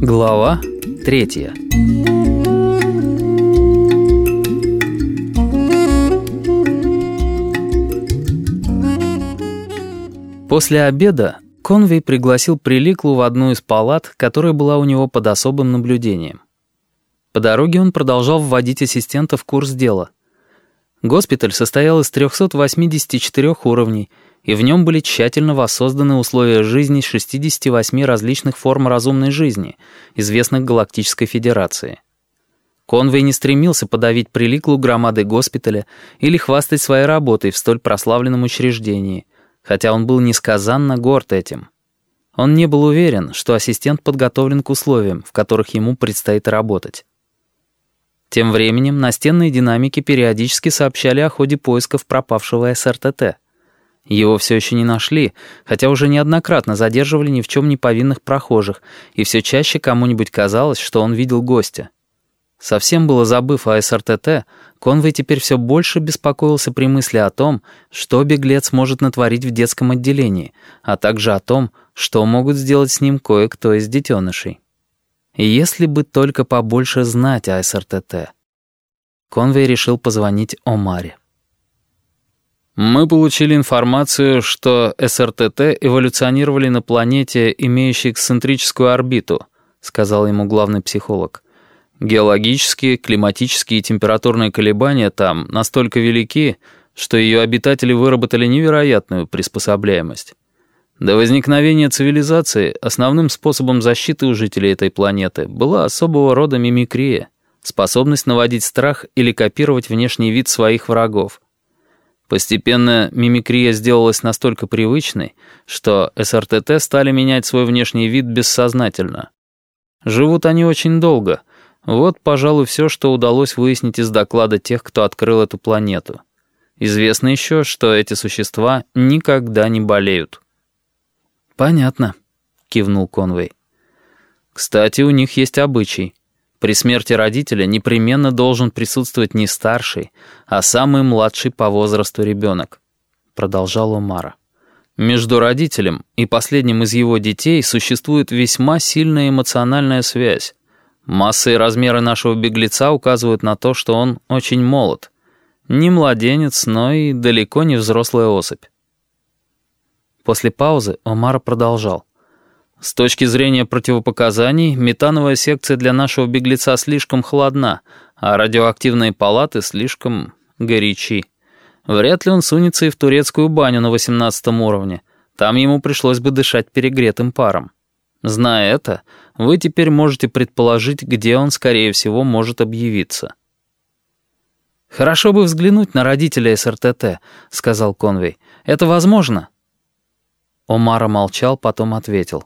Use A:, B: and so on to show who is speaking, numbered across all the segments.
A: Глава третья. После обеда Конвей пригласил Приликлу в одну из палат, которая была у него под особым наблюдением. По дороге он продолжал вводить ассистента в курс дела. Госпиталь состоял из 384 уровней, и в нем были тщательно воссозданы условия жизни 68 различных форм разумной жизни, известных Галактической Федерации. Конвей не стремился подавить приликлу громады госпиталя или хвастать своей работой в столь прославленном учреждении, хотя он был несказанно горд этим. Он не был уверен, что ассистент подготовлен к условиям, в которых ему предстоит работать. Тем временем настенные динамики периодически сообщали о ходе поисков пропавшего СРТТ. Его все еще не нашли, хотя уже неоднократно задерживали ни в чем не повинных прохожих, и все чаще кому-нибудь казалось, что он видел гостя. Совсем было забыв о СРТТ, Конвей теперь все больше беспокоился при мысли о том, что беглец может натворить в детском отделении, а также о том, что могут сделать с ним кое-кто из детенышей. И если бы только побольше знать о СРТТ. Конвей решил позвонить Омаре. Мы получили информацию, что СРТТ эволюционировали на планете, имеющей эксцентрическую орбиту, сказал ему главный психолог. Геологические, климатические и температурные колебания там настолько велики, что ее обитатели выработали невероятную приспособляемость. До возникновения цивилизации основным способом защиты у жителей этой планеты была особого рода мимикрия, способность наводить страх или копировать внешний вид своих врагов. Постепенно мимикрия сделалась настолько привычной, что СРТТ стали менять свой внешний вид бессознательно. Живут они очень долго. Вот, пожалуй, все, что удалось выяснить из доклада тех, кто открыл эту планету. Известно еще, что эти существа никогда не болеют. «Понятно», — кивнул Конвей. «Кстати, у них есть обычай. При смерти родителя непременно должен присутствовать не старший, а самый младший по возрасту ребенок», — продолжал Омара. «Между родителем и последним из его детей существует весьма сильная эмоциональная связь. Масса и размеры нашего беглеца указывают на то, что он очень молод. Не младенец, но и далеко не взрослая особь». После паузы Омара продолжал. С точки зрения противопоказаний, метановая секция для нашего беглеца слишком холодна, а радиоактивные палаты слишком горячи. Вряд ли он сунется и в турецкую баню на 18 уровне. Там ему пришлось бы дышать перегретым паром. Зная это, вы теперь можете предположить, где он, скорее всего, может объявиться. «Хорошо бы взглянуть на родителя СРТТ», — сказал Конвей. «Это возможно?» Омара молчал, потом ответил.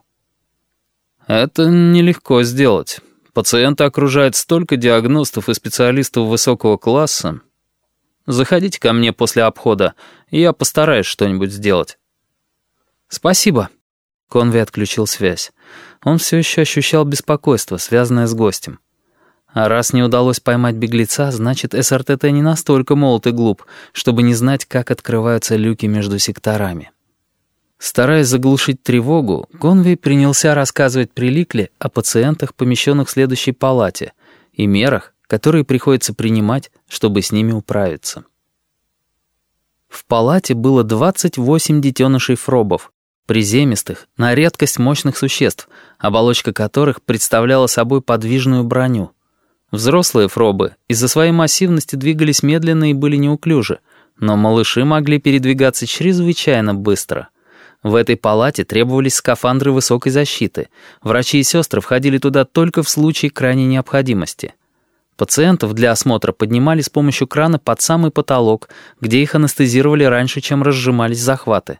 A: Это нелегко сделать. Пациента окружает столько диагностов и специалистов высокого класса. Заходите ко мне после обхода, и я постараюсь что-нибудь сделать. Спасибо. Конви отключил связь. Он все еще ощущал беспокойство, связанное с гостем. А раз не удалось поймать беглеца, значит, СРТТ не настолько молод и глуп, чтобы не знать, как открываются люки между секторами. Стараясь заглушить тревогу, Конвей принялся рассказывать Приликле о пациентах, помещенных в следующей палате, и мерах, которые приходится принимать, чтобы с ними управиться. В палате было 28 детенышей фробов, приземистых, на редкость мощных существ, оболочка которых представляла собой подвижную броню. Взрослые фробы из-за своей массивности двигались медленно и были неуклюжи, но малыши могли передвигаться чрезвычайно быстро — в этой палате требовались скафандры высокой защиты. Врачи и сестры входили туда только в случае крайней необходимости. Пациентов для осмотра поднимали с помощью крана под самый потолок, где их анестезировали раньше, чем разжимались захваты.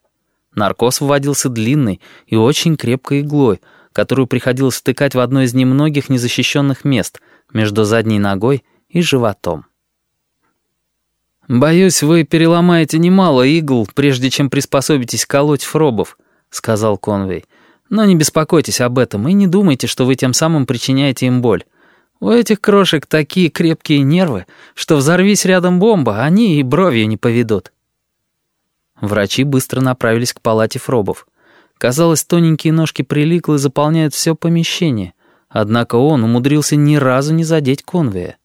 A: Наркоз вводился длинной и очень крепкой иглой, которую приходилось втыкать в одно из немногих незащищенных мест между задней ногой и животом. «Боюсь, вы переломаете немало игл, прежде чем приспособитесь колоть фробов», — сказал Конвей. «Но не беспокойтесь об этом и не думайте, что вы тем самым причиняете им боль. У этих крошек такие крепкие нервы, что взорвись рядом бомба, они и бровью не поведут». Врачи быстро направились к палате фробов. Казалось, тоненькие ножки приликлы заполняют все помещение, Однако он умудрился ни разу не задеть Конвея.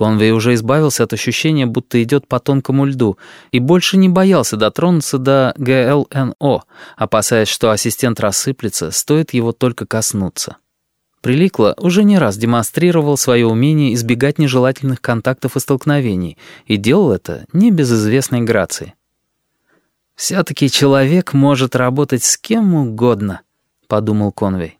A: Конвей уже избавился от ощущения, будто идет по тонкому льду, и больше не боялся дотронуться до ГЛНО, опасаясь, что ассистент рассыплется, стоит его только коснуться. Приликло уже не раз демонстрировал свое умение избегать нежелательных контактов и столкновений, и делал это не без известной грации. «Все-таки человек может работать с кем угодно», — подумал Конвей.